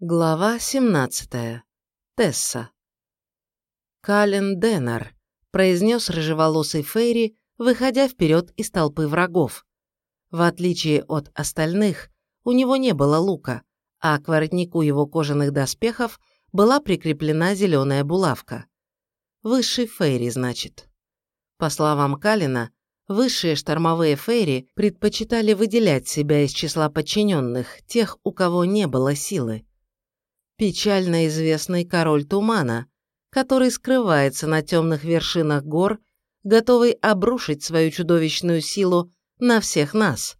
Глава 17. Тесса. «Кален Деннер», – произнес рыжеволосый Фейри, выходя вперед из толпы врагов. В отличие от остальных, у него не было лука, а к воротнику его кожаных доспехов была прикреплена зеленая булавка. Высший Фейри, значит. По словам Калина, высшие штормовые Фейри предпочитали выделять себя из числа подчиненных, тех, у кого не было силы печально известный король тумана, который скрывается на темных вершинах гор, готовый обрушить свою чудовищную силу на всех нас.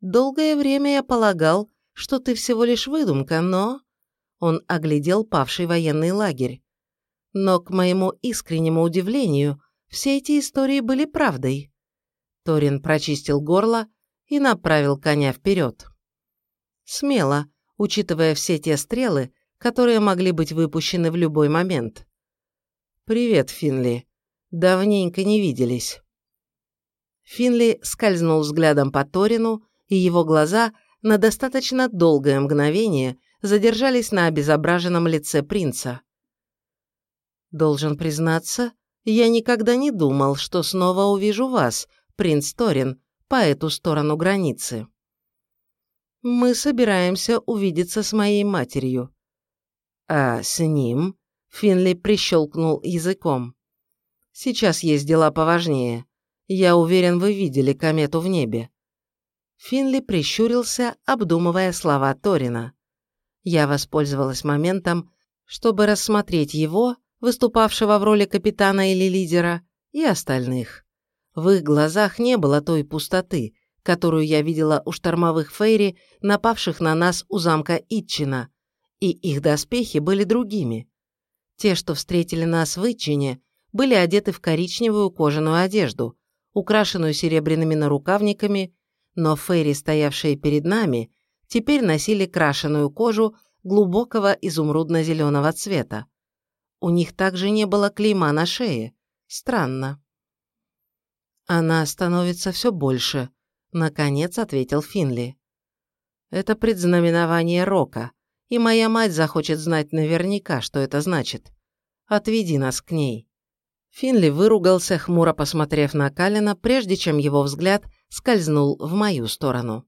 Долгое время я полагал, что ты всего лишь выдумка, но...» Он оглядел павший военный лагерь. Но, к моему искреннему удивлению, все эти истории были правдой. Торин прочистил горло и направил коня вперед. Смело, учитывая все те стрелы, которые могли быть выпущены в любой момент. «Привет, Финли. Давненько не виделись». Финли скользнул взглядом по Торину, и его глаза на достаточно долгое мгновение задержались на обезображенном лице принца. «Должен признаться, я никогда не думал, что снова увижу вас, принц Торин, по эту сторону границы». Мы собираемся увидеться с моей матерью. А с ним Финли прищелкнул языком. Сейчас есть дела поважнее. Я уверен, вы видели комету в небе. Финли прищурился, обдумывая слова Торина. Я воспользовалась моментом, чтобы рассмотреть его, выступавшего в роли капитана или лидера, и остальных. В их глазах не было той пустоты, которую я видела у штормовых фейри, напавших на нас у замка Итчина, и их доспехи были другими. Те, что встретили нас в Итчине, были одеты в коричневую кожаную одежду, украшенную серебряными нарукавниками, но фейри, стоявшие перед нами, теперь носили крашеную кожу глубокого изумрудно-зеленого цвета. У них также не было клейма на шее. Странно. Она становится все больше, Наконец ответил Финли. Это предзнаменование Рока, и моя мать захочет знать наверняка, что это значит. Отведи нас к ней. Финли выругался, хмуро посмотрев на Калина, прежде чем его взгляд скользнул в мою сторону.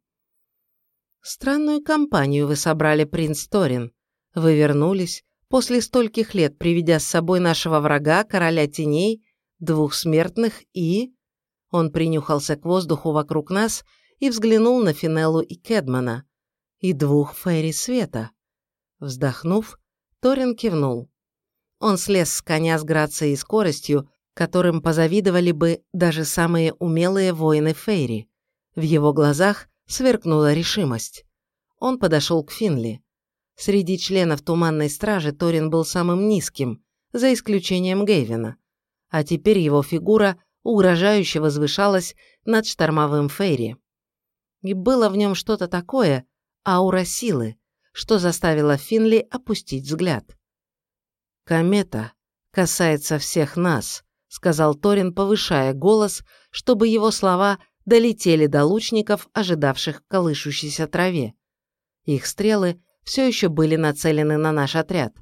«Странную компанию вы собрали, принц Торин. Вы вернулись, после стольких лет приведя с собой нашего врага, короля теней, двух смертных и...» Он принюхался к воздуху вокруг нас и взглянул на Финеллу и Кедмана. И двух Фейри Света. Вздохнув, Торин кивнул. Он слез с коня с грацией и скоростью, которым позавидовали бы даже самые умелые воины Фейри. В его глазах сверкнула решимость. Он подошел к Финли. Среди членов Туманной Стражи Торин был самым низким, за исключением Гейвина. А теперь его фигура угрожающе возвышалась над штормовым Фейри. И было в нем что-то такое, аура силы, что заставило Финли опустить взгляд. «Комета касается всех нас», — сказал Торин, повышая голос, чтобы его слова долетели до лучников, ожидавших колышущейся траве. Их стрелы все еще были нацелены на наш отряд.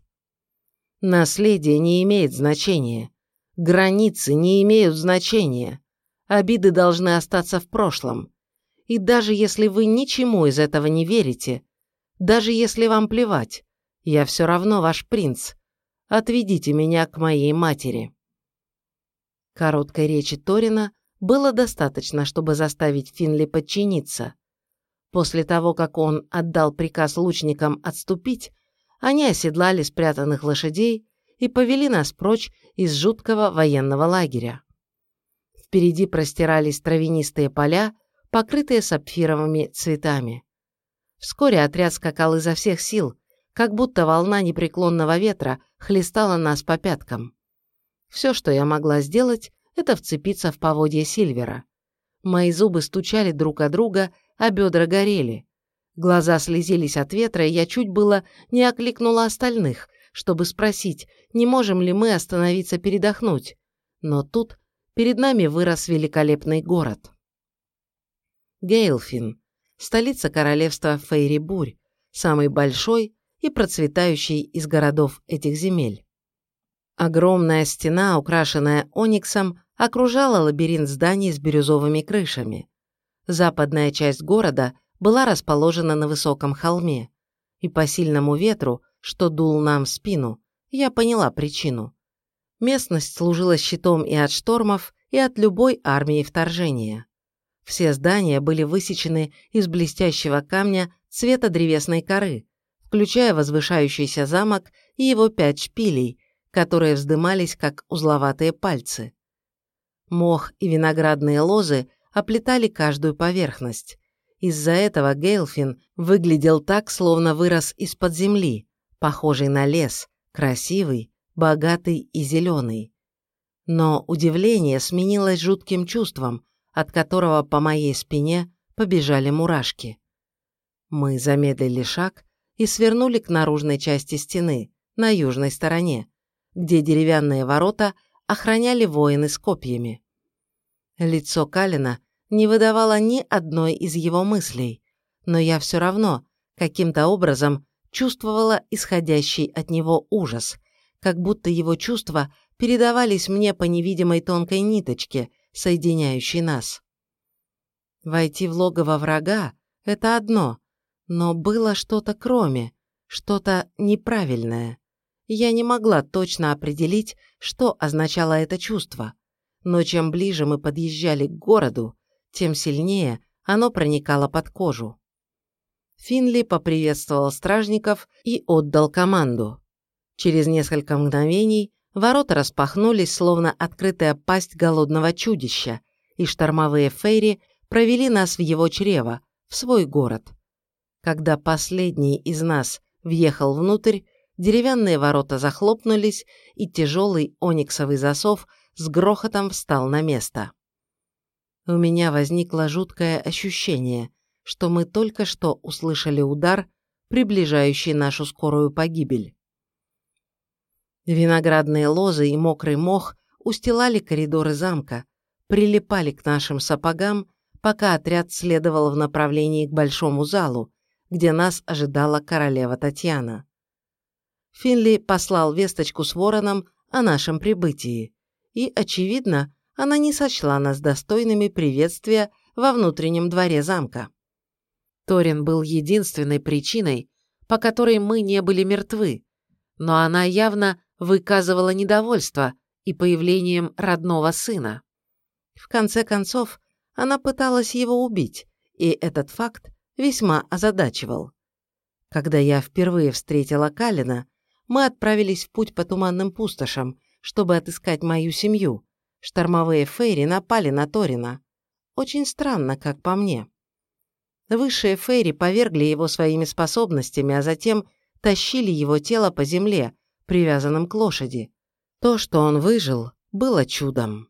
«Наследие не имеет значения. Границы не имеют значения. Обиды должны остаться в прошлом. И даже если вы ничему из этого не верите, даже если вам плевать, я все равно ваш принц. Отведите меня к моей матери». Короткой речи Торина было достаточно, чтобы заставить Финли подчиниться. После того, как он отдал приказ лучникам отступить, они оседлали спрятанных лошадей и повели нас прочь из жуткого военного лагеря. Впереди простирались травянистые поля, покрытые сапфировыми цветами. Вскоре отряд скакал изо всех сил, как будто волна непреклонного ветра хлестала нас по пяткам. Все, что я могла сделать, это вцепиться в поводья Сильвера. Мои зубы стучали друг о друга, а бедра горели. Глаза слезились от ветра, и я чуть было не окликнула остальных, чтобы спросить, не можем ли мы остановиться передохнуть. Но тут перед нами вырос великолепный город. Гейлфин, столица королевства Фейри-Бурь, самый большой и процветающий из городов этих земель. Огромная стена, украшенная ониксом, окружала лабиринт зданий с бирюзовыми крышами. Западная часть города была расположена на высоком холме, и по сильному ветру, что дул нам в спину, я поняла причину. Местность служила щитом и от штормов, и от любой армии вторжения. Все здания были высечены из блестящего камня цвета древесной коры, включая возвышающийся замок и его пять шпилей, которые вздымались как узловатые пальцы. Мох и виноградные лозы оплетали каждую поверхность. Из-за этого Гейлфин выглядел так, словно вырос из-под земли, похожий на лес, красивый, богатый и зеленый. Но удивление сменилось жутким чувством, от которого по моей спине побежали мурашки. Мы замедлили шаг и свернули к наружной части стены, на южной стороне, где деревянные ворота охраняли воины с копьями. Лицо Калина не выдавало ни одной из его мыслей, но я все равно каким-то образом чувствовала исходящий от него ужас, как будто его чувства передавались мне по невидимой тонкой ниточке, соединяющей нас. Войти в логово врага – это одно, но было что-то кроме, что-то неправильное. Я не могла точно определить, что означало это чувство, но чем ближе мы подъезжали к городу, тем сильнее оно проникало под кожу. Финли поприветствовал стражников и отдал команду. Через несколько мгновений ворота распахнулись, словно открытая пасть голодного чудища, и штормовые фейри провели нас в его чрево, в свой город. Когда последний из нас въехал внутрь, деревянные ворота захлопнулись, и тяжелый ониксовый засов с грохотом встал на место. У меня возникло жуткое ощущение, что мы только что услышали удар, приближающий нашу скорую погибель. Виноградные лозы и мокрый мох устилали коридоры замка, прилипали к нашим сапогам, пока отряд следовал в направлении к большому залу, где нас ожидала королева Татьяна. Финли послал весточку с вороном о нашем прибытии, и, очевидно, она не сочла нас достойными приветствия во внутреннем дворе замка. Торин был единственной причиной, по которой мы не были мертвы, но она явно выказывала недовольство и появлением родного сына. В конце концов, она пыталась его убить, и этот факт весьма озадачивал. Когда я впервые встретила Калина, мы отправились в путь по туманным пустошам, чтобы отыскать мою семью. Штормовые фейри напали на Торина. Очень странно, как по мне. Высшие фейри повергли его своими способностями, а затем тащили его тело по земле, привязанным к лошади. То, что он выжил, было чудом.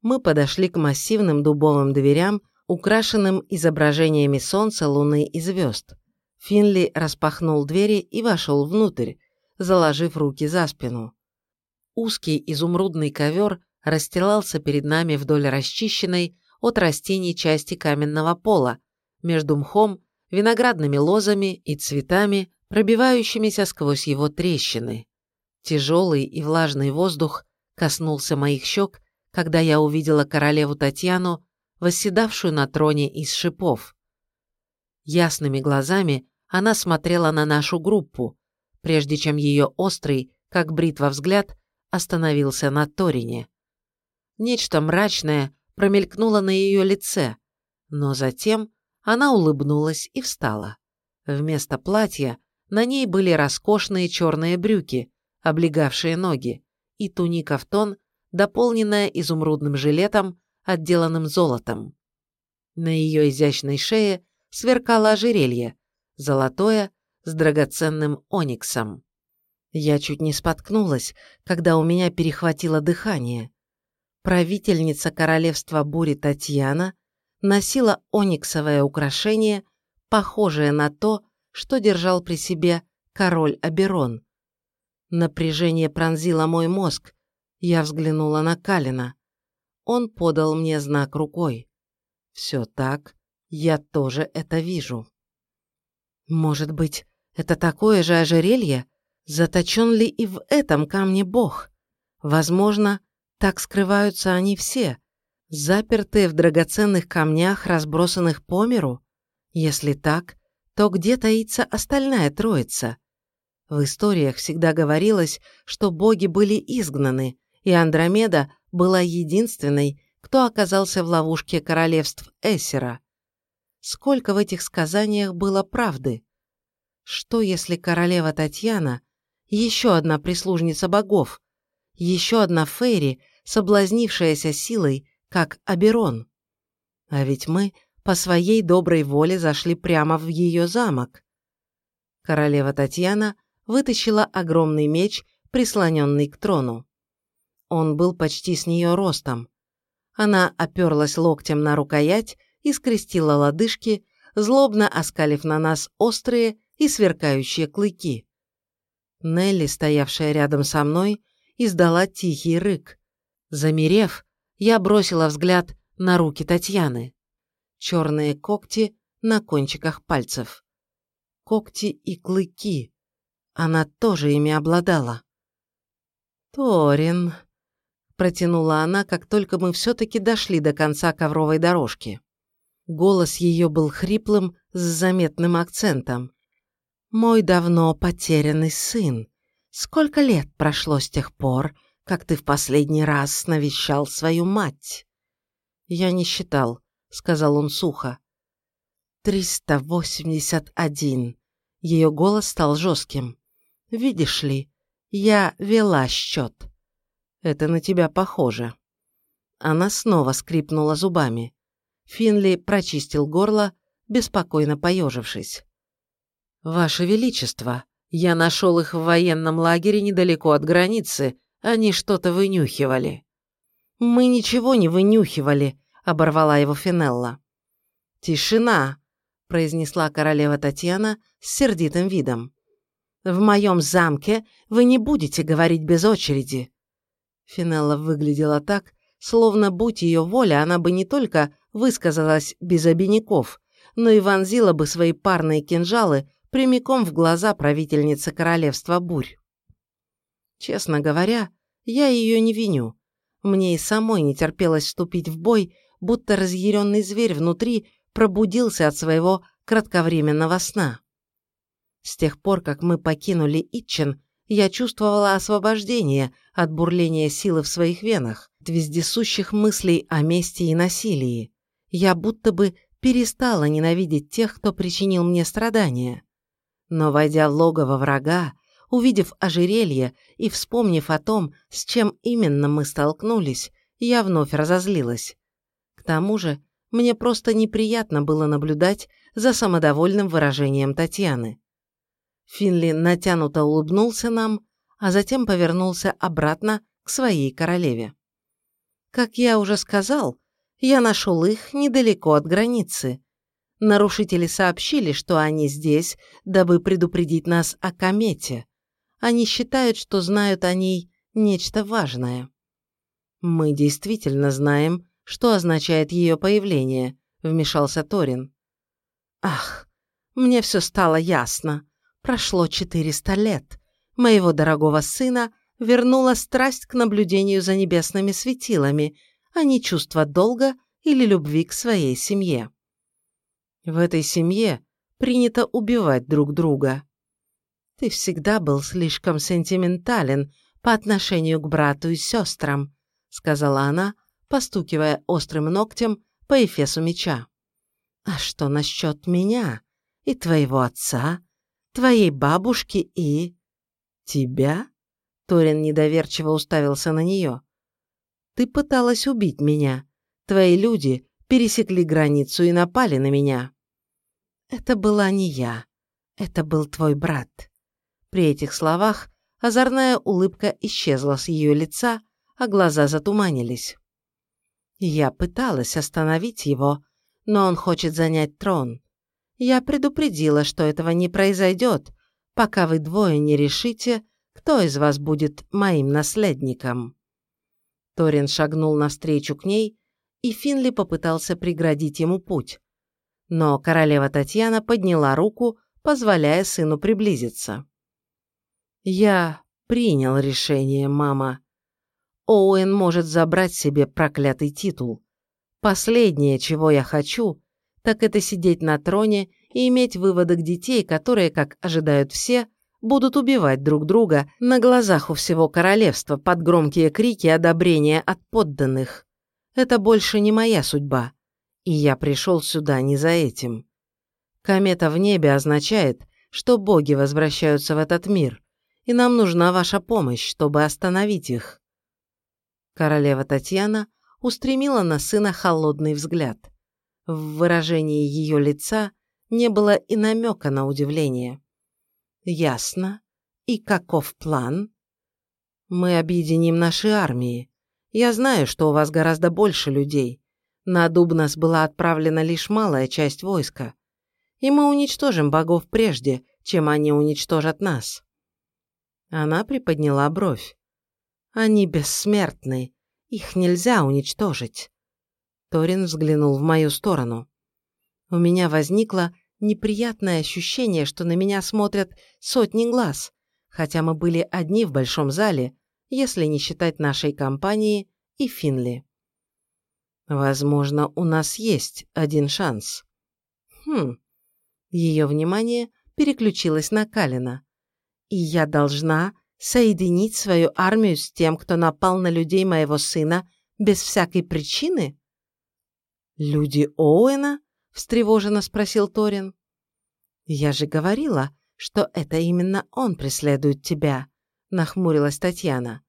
Мы подошли к массивным дубовым дверям, украшенным изображениями солнца, луны и звезд. Финли распахнул двери и вошел внутрь, заложив руки за спину. Узкий изумрудный ковер расстилался перед нами вдоль расчищенной от растений части каменного пола, между мхом, виноградными лозами и цветами, пробивающимися сквозь его трещины. Тяжелый и влажный воздух коснулся моих щек, когда я увидела королеву Татьяну, восседавшую на троне из шипов. Ясными глазами она смотрела на нашу группу, прежде чем ее острый, как бритва взгляд, остановился на Торине. Нечто мрачное промелькнуло на ее лице, но затем она улыбнулась и встала. Вместо платья на ней были роскошные черные брюки, облегавшие ноги, и туника в тон, дополненная изумрудным жилетом, отделанным золотом. На ее изящной шее сверкало ожерелье, золотое, с драгоценным ониксом. Я чуть не споткнулась, когда у меня перехватило дыхание. Правительница королевства бури Татьяна носила ониксовое украшение, похожее на то, что держал при себе король Аберон. Напряжение пронзило мой мозг. Я взглянула на Калина. Он подал мне знак рукой. Все так, я тоже это вижу. Может быть, Это такое же ожерелье? Заточен ли и в этом камне Бог? Возможно, так скрываются они все, запертые в драгоценных камнях, разбросанных по миру? Если так, то где таится остальная троица? В историях всегда говорилось, что боги были изгнаны, и Андромеда была единственной, кто оказался в ловушке королевств Эссера. Сколько в этих сказаниях было правды? Что если королева Татьяна – еще одна прислужница богов, еще одна Фейри, соблазнившаяся силой, как Аберон? А ведь мы по своей доброй воле зашли прямо в ее замок. Королева Татьяна вытащила огромный меч, прислоненный к трону. Он был почти с нее ростом. Она оперлась локтем на рукоять и скрестила лодыжки, злобно оскалив на нас острые и сверкающие клыки. Нелли, стоявшая рядом со мной, издала тихий рык. Замерев, я бросила взгляд на руки Татьяны. Черные когти на кончиках пальцев. Когти и клыки. Она тоже ими обладала. «Торин», — протянула она, как только мы все-таки дошли до конца ковровой дорожки. Голос ее был хриплым, с заметным акцентом. «Мой давно потерянный сын. Сколько лет прошло с тех пор, как ты в последний раз навещал свою мать?» «Я не считал», — сказал он сухо. «Триста восемьдесят один». Ее голос стал жестким. «Видишь ли, я вела счет. Это на тебя похоже». Она снова скрипнула зубами. Финли прочистил горло, беспокойно поежившись. «Ваше Величество, я нашел их в военном лагере недалеко от границы. Они что-то вынюхивали». «Мы ничего не вынюхивали», — оборвала его Финелла. «Тишина», — произнесла королева Татьяна с сердитым видом. «В моем замке вы не будете говорить без очереди». Финелла выглядела так, словно, будь ее воля, она бы не только высказалась без обиняков, но и вонзила бы свои парные кинжалы прямиком в глаза правительницы королевства Бурь. Честно говоря, я ее не виню. Мне и самой не терпелось вступить в бой, будто разъяренный зверь внутри пробудился от своего кратковременного сна. С тех пор, как мы покинули Итчен, я чувствовала освобождение от бурления силы в своих венах, от вездесущих мыслей о мести и насилии. Я будто бы перестала ненавидеть тех, кто причинил мне страдания. Но, войдя в логово врага, увидев ожерелье и вспомнив о том, с чем именно мы столкнулись, я вновь разозлилась. К тому же, мне просто неприятно было наблюдать за самодовольным выражением Татьяны. Финли натянуто улыбнулся нам, а затем повернулся обратно к своей королеве. Как я уже сказал, я нашел их недалеко от границы. Нарушители сообщили, что они здесь, дабы предупредить нас о комете. Они считают, что знают о ней нечто важное. Мы действительно знаем, что означает ее появление, вмешался Торин. Ах, мне все стало ясно. Прошло 400 лет. Моего дорогого сына вернула страсть к наблюдению за небесными светилами, а не чувство долга или любви к своей семье. В этой семье принято убивать друг друга. Ты всегда был слишком сентиментален по отношению к брату и сестрам, сказала она, постукивая острым ногтем по эфесу меча. А что насчет меня и твоего отца твоей бабушки и... тебя?» Торин недоверчиво уставился на нее. «Ты пыталась убить меня. Твои люди пересекли границу и напали на меня». «Это была не я. Это был твой брат». При этих словах озорная улыбка исчезла с ее лица, а глаза затуманились. «Я пыталась остановить его, но он хочет занять трон. Я предупредила, что этого не произойдет, пока вы двое не решите, кто из вас будет моим наследником». Торин шагнул навстречу к ней, и Финли попытался преградить ему путь. Но королева Татьяна подняла руку, позволяя сыну приблизиться. «Я принял решение, мама. Оуэн может забрать себе проклятый титул. Последнее, чего я хочу, так это сидеть на троне и иметь выводок детей, которые, как ожидают все, будут убивать друг друга на глазах у всего королевства под громкие крики одобрения от подданных. Это больше не моя судьба, и я пришел сюда не за этим. Комета в небе означает, что боги возвращаются в этот мир, и нам нужна ваша помощь, чтобы остановить их. Королева Татьяна устремила на сына холодный взгляд. В выражении ее лица не было и намека на удивление. «Ясно. И каков план?» «Мы объединим наши армии. Я знаю, что у вас гораздо больше людей. На Дубнас была отправлена лишь малая часть войска. И мы уничтожим богов прежде, чем они уничтожат нас». Она приподняла бровь. «Они бессмертны. Их нельзя уничтожить». Торин взглянул в мою сторону. У меня возникло неприятное ощущение, что на меня смотрят сотни глаз, хотя мы были одни в большом зале, если не считать нашей компании и Финли. Возможно, у нас есть один шанс. Хм. Ее внимание переключилось на Калина. И я должна соединить свою армию с тем, кто напал на людей моего сына без всякой причины? Люди Оуэна? встревоженно спросил Торин. Я же говорила, что это именно он преследует тебя, нахмурилась Татьяна.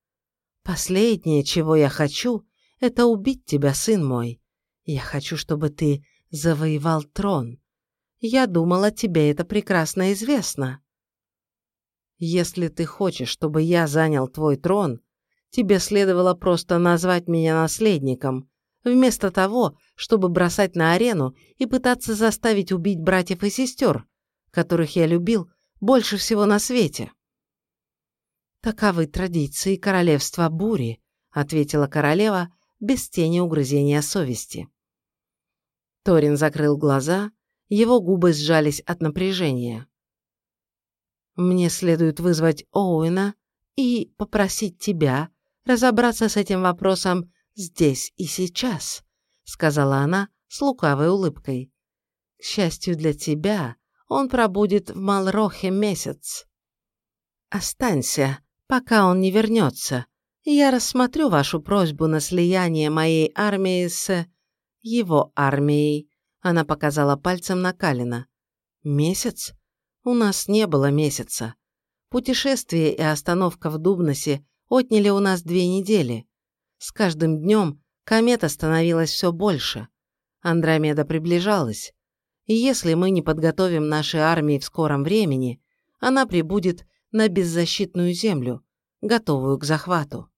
Последнее, чего я хочу, это убить тебя, сын мой. Я хочу, чтобы ты завоевал трон. Я думала, тебе это прекрасно известно. Если ты хочешь, чтобы я занял твой трон, тебе следовало просто назвать меня наследником, вместо того, чтобы бросать на арену и пытаться заставить убить братьев и сестер, которых я любил больше всего на свете. «Таковы традиции королевства бури», — ответила королева без тени угрызения совести. Торин закрыл глаза, его губы сжались от напряжения. «Мне следует вызвать Оуэна и попросить тебя разобраться с этим вопросом здесь и сейчас», — сказала она с лукавой улыбкой. «К счастью для тебя, он пробудет в Малрохе месяц. Останься, пока он не вернется, я рассмотрю вашу просьбу на слияние моей армии с... его армией». Она показала пальцем на Калина. «Месяц? У нас не было месяца. Путешествие и остановка в Дубносе отняли у нас две недели. С каждым днем комета становилась все больше. Андромеда приближалась. И если мы не подготовим наши армии в скором времени, она прибудет на беззащитную землю, готовую к захвату.